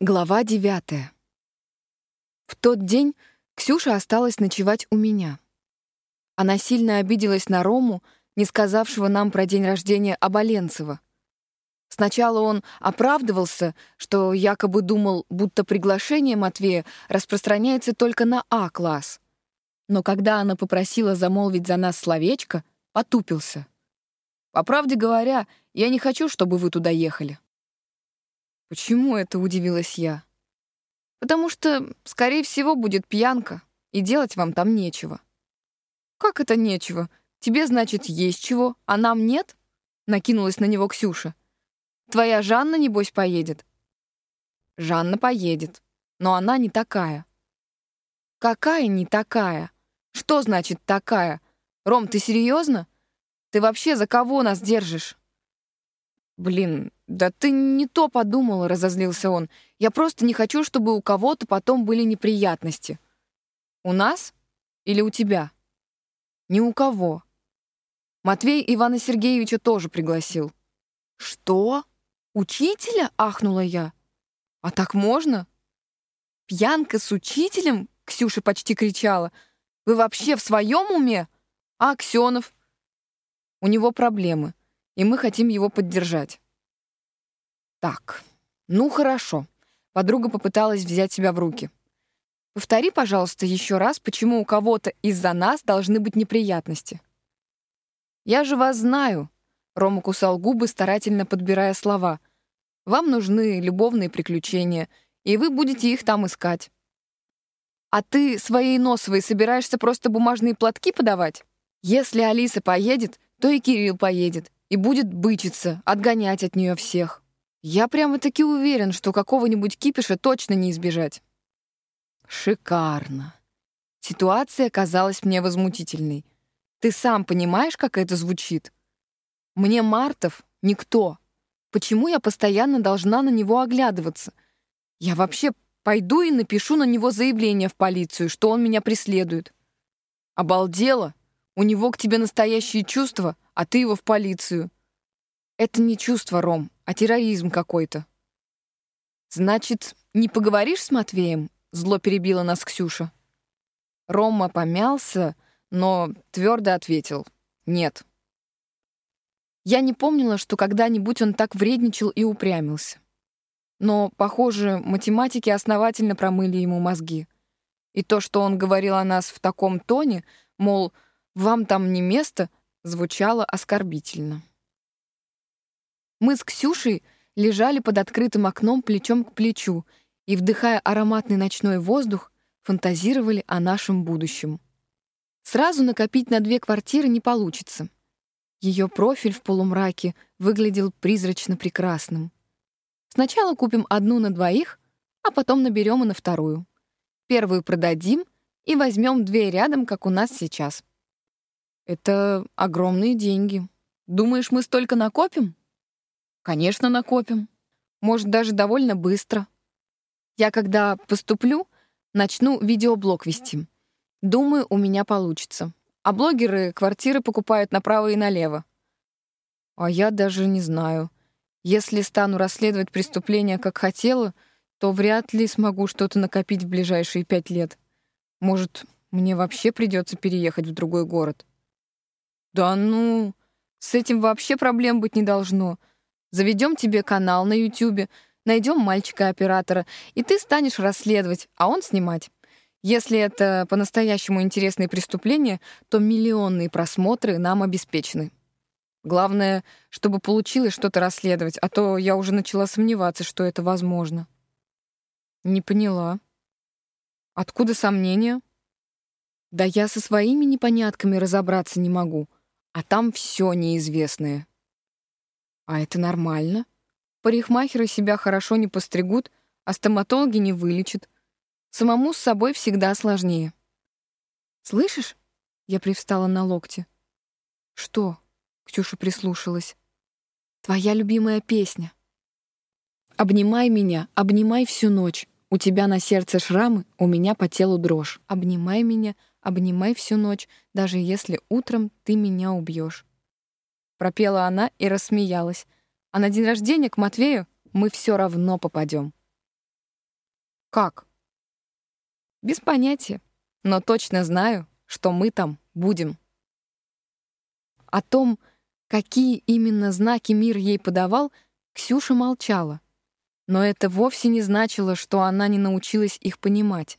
Глава девятая. В тот день Ксюша осталась ночевать у меня. Она сильно обиделась на Рому, не сказавшего нам про день рождения Оболенцева. Сначала он оправдывался, что якобы думал, будто приглашение Матвея распространяется только на А-класс. Но когда она попросила замолвить за нас словечко, потупился. «По правде говоря, я не хочу, чтобы вы туда ехали». «Почему это?» — удивилась я. «Потому что, скорее всего, будет пьянка, и делать вам там нечего». «Как это нечего? Тебе, значит, есть чего, а нам нет?» — накинулась на него Ксюша. «Твоя Жанна, небось, поедет?» «Жанна поедет, но она не такая». «Какая не такая? Что значит такая? Ром, ты серьезно? Ты вообще за кого нас держишь?» «Блин, да ты не то подумала», — разозлился он. «Я просто не хочу, чтобы у кого-то потом были неприятности». «У нас? Или у тебя?» «Ни у кого». Матвей Ивана Сергеевича тоже пригласил. «Что? Учителя?» — ахнула я. «А так можно?» «Пьянка с учителем?» — Ксюша почти кричала. «Вы вообще в своем уме? А Аксенов?» «У него проблемы и мы хотим его поддержать. Так, ну хорошо. Подруга попыталась взять себя в руки. Повтори, пожалуйста, еще раз, почему у кого-то из-за нас должны быть неприятности. Я же вас знаю. Рома кусал губы, старательно подбирая слова. Вам нужны любовные приключения, и вы будете их там искать. А ты своей носовой собираешься просто бумажные платки подавать? Если Алиса поедет, то и Кирилл поедет и будет бычиться, отгонять от нее всех. Я прямо-таки уверен, что какого-нибудь кипиша точно не избежать. Шикарно. Ситуация казалась мне возмутительной. Ты сам понимаешь, как это звучит? Мне Мартов никто. Почему я постоянно должна на него оглядываться? Я вообще пойду и напишу на него заявление в полицию, что он меня преследует. Обалдела? У него к тебе настоящие чувства, а ты его в полицию. Это не чувство, Ром, а терроризм какой-то. Значит, не поговоришь с Матвеем? Зло перебила нас Ксюша. Рома помялся, но твердо ответил «нет». Я не помнила, что когда-нибудь он так вредничал и упрямился. Но, похоже, математики основательно промыли ему мозги. И то, что он говорил о нас в таком тоне, мол, «вам там не место», звучало оскорбительно. Мы с Ксюшей лежали под открытым окном плечом к плечу и, вдыхая ароматный ночной воздух, фантазировали о нашем будущем. Сразу накопить на две квартиры не получится. Ее профиль в полумраке выглядел призрачно прекрасным. Сначала купим одну на двоих, а потом наберем и на вторую. Первую продадим и возьмем две рядом, как у нас сейчас. Это огромные деньги. Думаешь, мы столько накопим? Конечно, накопим. Может, даже довольно быстро. Я, когда поступлю, начну видеоблог вести. Думаю, у меня получится. А блогеры квартиры покупают направо и налево. А я даже не знаю. Если стану расследовать преступления, как хотела, то вряд ли смогу что-то накопить в ближайшие пять лет. Может, мне вообще придется переехать в другой город. Да ну, с этим вообще проблем быть не должно. Заведем тебе канал на Ютубе, найдем мальчика-оператора, и ты станешь расследовать, а он снимать. Если это по-настоящему интересные преступления, то миллионные просмотры нам обеспечены. Главное, чтобы получилось что-то расследовать, а то я уже начала сомневаться, что это возможно. Не поняла. Откуда сомнения? Да я со своими непонятками разобраться не могу а там все неизвестное. А это нормально. Парикмахеры себя хорошо не постригут, а стоматологи не вылечат. Самому с собой всегда сложнее. «Слышишь?» — я привстала на локте. «Что?» — Ксюша прислушалась. «Твоя любимая песня». «Обнимай меня, обнимай всю ночь. У тебя на сердце шрамы, у меня по телу дрожь. Обнимай меня, обнимай всю ночь, даже если утром ты меня убьешь. Пропела она и рассмеялась. А на день рождения к Матвею мы все равно попадем. Как? Без понятия, но точно знаю, что мы там будем. О том, какие именно знаки мир ей подавал, Ксюша молчала. Но это вовсе не значило, что она не научилась их понимать.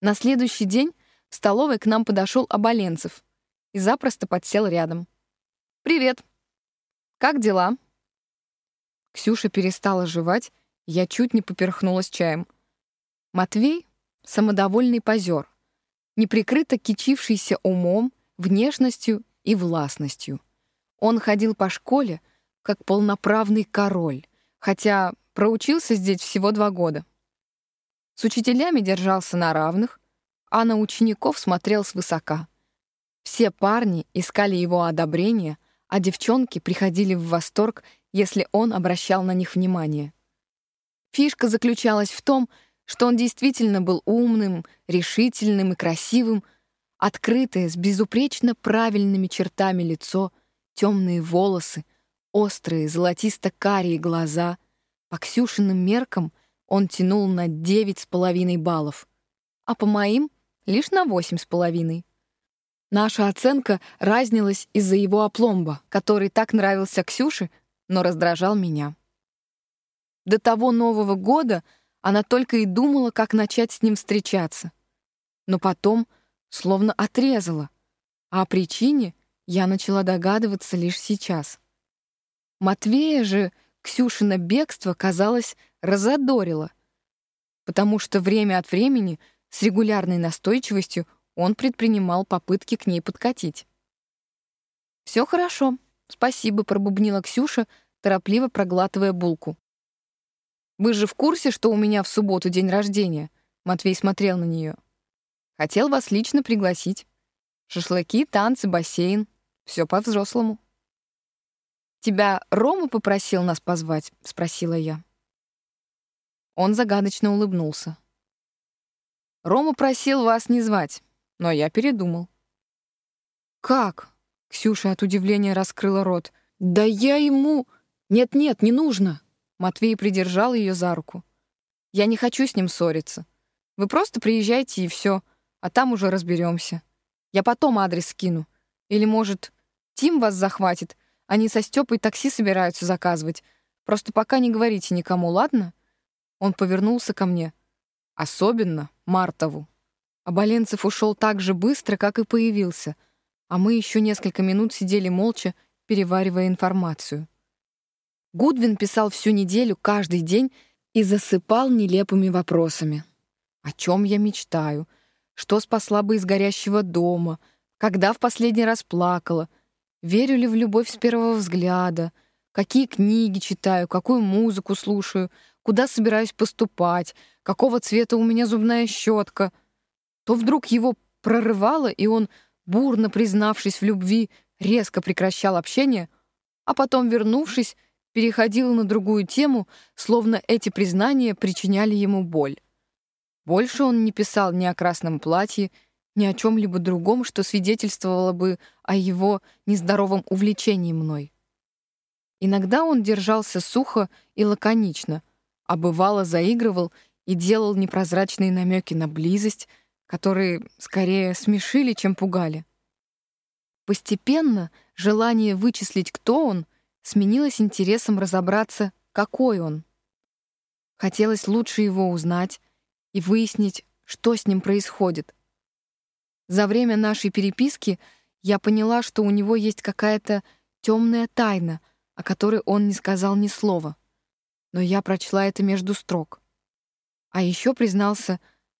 На следующий день в столовой к нам подошел Оболенцев и запросто подсел рядом. «Привет! Как дела?» Ксюша перестала жевать, я чуть не поперхнулась чаем. Матвей — самодовольный позер, неприкрыто кичившийся умом, внешностью и властностью. Он ходил по школе, как полноправный король, хотя проучился здесь всего два года. С учителями держался на равных, а на учеников смотрел свысока. Все парни искали его одобрения, а девчонки приходили в восторг, если он обращал на них внимание. Фишка заключалась в том, что он действительно был умным, решительным и красивым, открытое, с безупречно правильными чертами лицо, темные волосы, острые золотисто-карие глаза. По Ксюшиным меркам он тянул на девять с половиной баллов, а по моим — лишь на восемь с половиной. Наша оценка разнилась из-за его опломба, который так нравился Ксюше, но раздражал меня. До того Нового года она только и думала, как начать с ним встречаться. Но потом словно отрезала, а о причине я начала догадываться лишь сейчас. Матвея же Ксюшина бегство, казалось, разодорило, потому что время от времени с регулярной настойчивостью он предпринимал попытки к ней подкатить. «Все хорошо, спасибо», — пробубнила Ксюша, торопливо проглатывая булку. Вы же в курсе, что у меня в субботу день рождения?» Матвей смотрел на нее. «Хотел вас лично пригласить. Шашлыки, танцы, бассейн. Все по-взрослому». «Тебя Рома попросил нас позвать?» — спросила я. Он загадочно улыбнулся. «Рома просил вас не звать, но я передумал». «Как?» — Ксюша от удивления раскрыла рот. «Да я ему...» «Нет-нет, не нужно!» Матвей придержал ее за руку. «Я не хочу с ним ссориться. Вы просто приезжайте и все, а там уже разберемся. Я потом адрес скину. Или, может, Тим вас захватит, они со Степой такси собираются заказывать. Просто пока не говорите никому, ладно?» Он повернулся ко мне. Особенно Мартову. Оболенцев ушел так же быстро, как и появился, а мы еще несколько минут сидели молча, переваривая информацию. Гудвин писал всю неделю, каждый день и засыпал нелепыми вопросами. О чем я мечтаю? Что спасла бы из горящего дома? Когда в последний раз плакала? Верю ли в любовь с первого взгляда? Какие книги читаю? Какую музыку слушаю? Куда собираюсь поступать? Какого цвета у меня зубная щетка? То вдруг его прорывало, и он, бурно признавшись в любви, резко прекращал общение, а потом, вернувшись, переходил на другую тему, словно эти признания причиняли ему боль. Больше он не писал ни о красном платье, ни о чем-либо другом, что свидетельствовало бы о его нездоровом увлечении мной. Иногда он держался сухо и лаконично, а бывало заигрывал и делал непрозрачные намеки на близость, которые скорее смешили, чем пугали. Постепенно желание вычислить, кто он — сменилось интересом разобраться, какой он. Хотелось лучше его узнать и выяснить, что с ним происходит. За время нашей переписки я поняла, что у него есть какая-то темная тайна, о которой он не сказал ни слова. Но я прочла это между строк. А еще признался,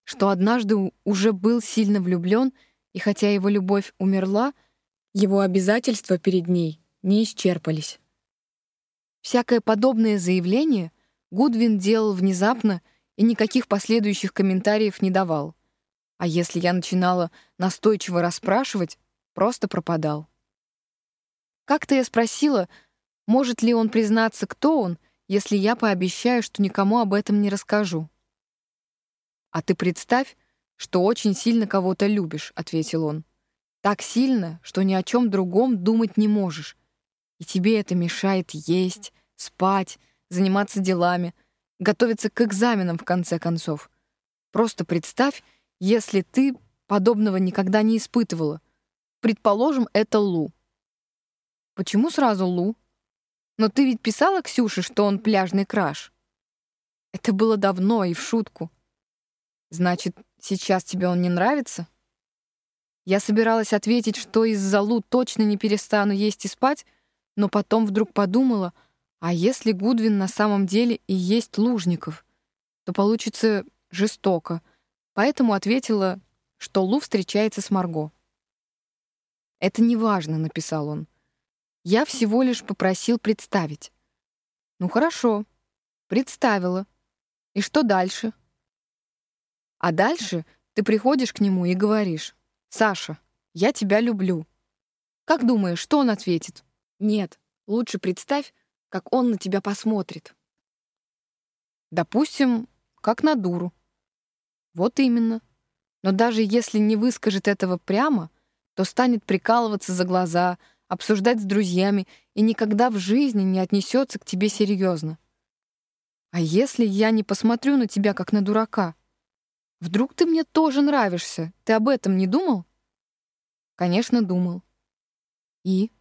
что однажды уже был сильно влюблен, и хотя его любовь умерла, его обязательства перед ней не исчерпались. Всякое подобное заявление Гудвин делал внезапно и никаких последующих комментариев не давал. А если я начинала настойчиво расспрашивать, просто пропадал. Как-то я спросила, может ли он признаться, кто он, если я пообещаю, что никому об этом не расскажу. «А ты представь, что очень сильно кого-то любишь», — ответил он. «Так сильно, что ни о чем другом думать не можешь, и тебе это мешает есть, спать, заниматься делами. Готовиться к экзаменам, в конце концов. Просто представь, если ты подобного никогда не испытывала. Предположим, это Лу. Почему сразу Лу? Но ты ведь писала Ксюше, что он пляжный краш. Это было давно и в шутку. Значит, сейчас тебе он не нравится? Я собиралась ответить, что из-за Лу точно не перестану есть и спать, но потом вдруг подумала, а если Гудвин на самом деле и есть Лужников, то получится жестоко, поэтому ответила, что Лу встречается с Марго. «Это не важно», — написал он. «Я всего лишь попросил представить». «Ну хорошо, представила. И что дальше?» «А дальше ты приходишь к нему и говоришь, «Саша, я тебя люблю». Как думаешь, что он ответит? Нет, лучше представь, как он на тебя посмотрит. Допустим, как на дуру. Вот именно. Но даже если не выскажет этого прямо, то станет прикалываться за глаза, обсуждать с друзьями и никогда в жизни не отнесется к тебе серьезно. А если я не посмотрю на тебя как на дурака? Вдруг ты мне тоже нравишься? Ты об этом не думал? Конечно, думал. И?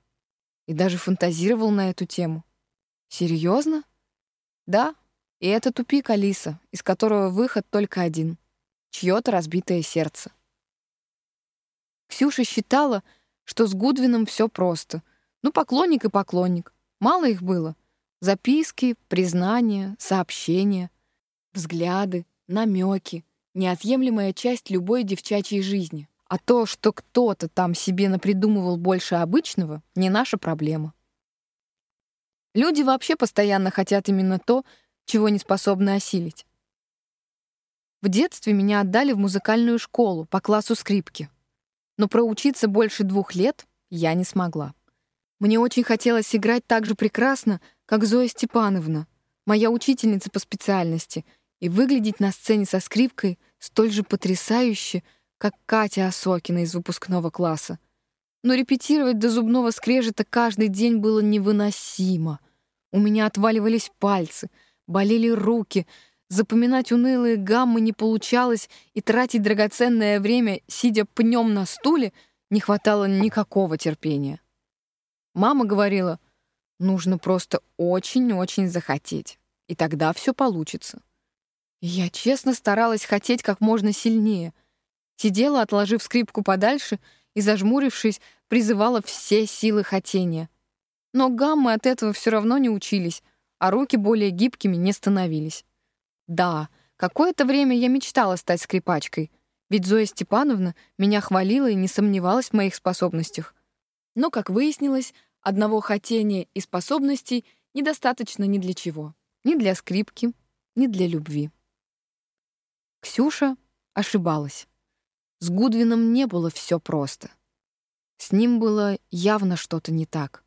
И даже фантазировал на эту тему. Серьезно? Да, и это тупик Алиса, из которого выход только один — чьё-то разбитое сердце. Ксюша считала, что с Гудвином все просто. Ну, поклонник и поклонник. Мало их было. Записки, признания, сообщения, взгляды, намеки, неотъемлемая часть любой девчачьей жизни. А то, что кто-то там себе напридумывал больше обычного, не наша проблема. Люди вообще постоянно хотят именно то, чего не способны осилить. В детстве меня отдали в музыкальную школу по классу скрипки. Но проучиться больше двух лет я не смогла. Мне очень хотелось играть так же прекрасно, как Зоя Степановна, моя учительница по специальности, и выглядеть на сцене со скрипкой столь же потрясающе, как Катя Осокина из выпускного класса. Но репетировать до зубного скрежета каждый день было невыносимо. У меня отваливались пальцы, болели руки, запоминать унылые гаммы не получалось, и тратить драгоценное время, сидя пнем на стуле, не хватало никакого терпения. Мама говорила, нужно просто очень-очень захотеть, и тогда все получится. Я честно старалась хотеть как можно сильнее. Сидела, отложив скрипку подальше, и, зажмурившись, призывала все силы хотения. Но гаммы от этого все равно не учились, а руки более гибкими не становились. Да, какое-то время я мечтала стать скрипачкой, ведь Зоя Степановна меня хвалила и не сомневалась в моих способностях. Но, как выяснилось, одного хотения и способностей недостаточно ни для чего. Ни для скрипки, ни для любви. Ксюша ошибалась. С Гудвином не было все просто. С ним было явно что-то не так.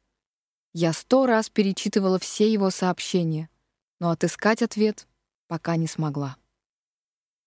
Я сто раз перечитывала все его сообщения, но отыскать ответ пока не смогла.